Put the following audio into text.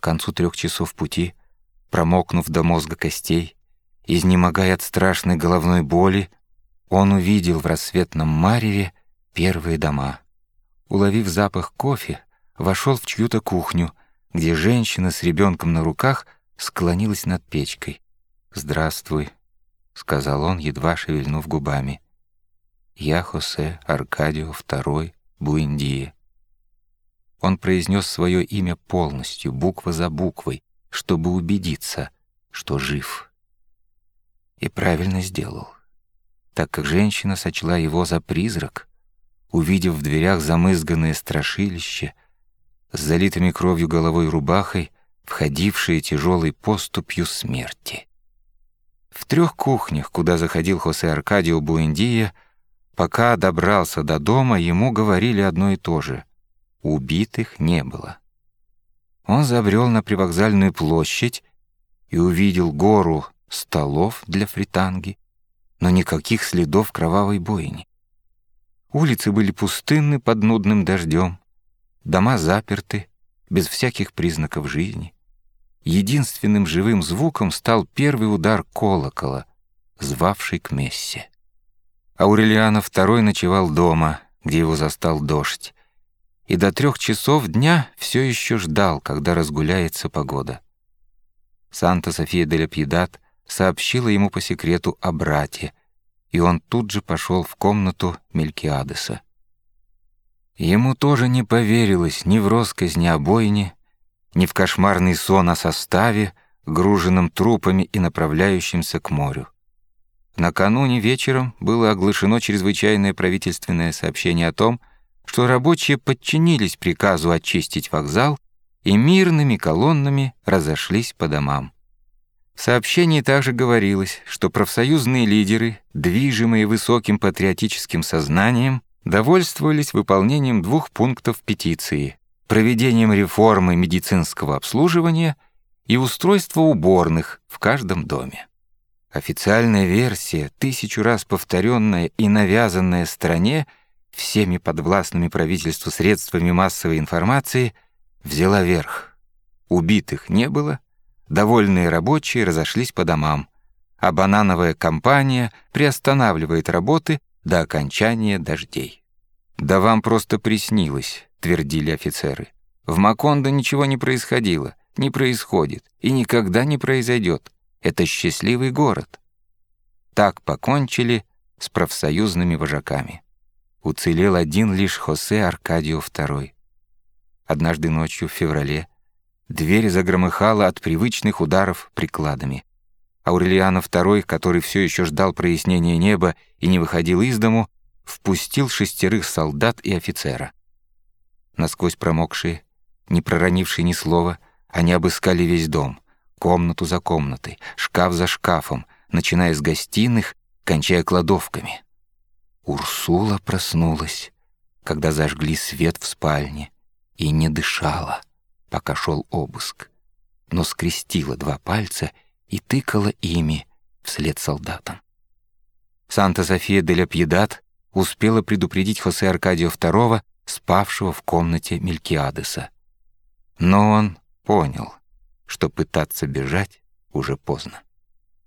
К концу трех часов пути, промокнув до мозга костей, изнемогая от страшной головной боли, он увидел в рассветном мареве первые дома. Уловив запах кофе, вошел в чью-то кухню, где женщина с ребенком на руках склонилась над печкой. «Здравствуй», — сказал он, едва шевельнув губами. «Я Хосе Аркадио II Буэндия». Он произнес свое имя полностью, буква за буквой, чтобы убедиться, что жив. И правильно сделал, так как женщина сочла его за призрак, увидев в дверях замызганное страшилище с залитыми кровью головой рубахой, входившее тяжелой поступью смерти. В трех кухнях, куда заходил Хосе Аркадио Буэндия, пока добрался до дома, ему говорили одно и то же — Убитых не было. Он забрел на привокзальную площадь и увидел гору столов для фританги, но никаких следов кровавой бойни. Улицы были пустынны под нудным дождем, дома заперты, без всяких признаков жизни. Единственным живым звуком стал первый удар колокола, звавший к мессе. Аурелиана II ночевал дома, где его застал дождь и до трех часов дня все еще ждал, когда разгуляется погода. Санта-София де Пьедат сообщила ему по секрету о брате, и он тут же пошел в комнату Мелькиадеса. Ему тоже не поверилось ни в росказни о бойне, ни в кошмарный сон о составе, груженном трупами и направляющемся к морю. Накануне вечером было оглашено чрезвычайное правительственное сообщение о том, что рабочие подчинились приказу очистить вокзал и мирными колоннами разошлись по домам. В сообщении также говорилось, что профсоюзные лидеры, движимые высоким патриотическим сознанием, довольствовались выполнением двух пунктов петиции — проведением реформы медицинского обслуживания и устройства уборных в каждом доме. Официальная версия, тысячу раз повторенная и навязанная стране — всеми подвластными правительству средствами массовой информации взяла верх. Убитых не было, довольные рабочие разошлись по домам, а банановая компания приостанавливает работы до окончания дождей. «Да вам просто приснилось», — твердили офицеры. «В Макондо ничего не происходило, не происходит и никогда не произойдет. Это счастливый город». Так покончили с профсоюзными вожаками уцелел один лишь Хосе Аркадио II. Однажды ночью в феврале дверь загромыхала от привычных ударов прикладами. Аурелиано II, который все еще ждал прояснения неба и не выходил из дому, впустил шестерых солдат и офицера. Насквозь промокшие, не проронившие ни слова, они обыскали весь дом, комнату за комнатой, шкаф за шкафом, начиная с гостиных, кончая кладовками. Урсула проснулась, когда зажгли свет в спальне, и не дышала, пока шел обыск, но скрестила два пальца и тыкала ими вслед солдатам. Санта-София де Пьедат успела предупредить Хосе Аркадио II, спавшего в комнате Мелькиадеса. Но он понял, что пытаться бежать уже поздно.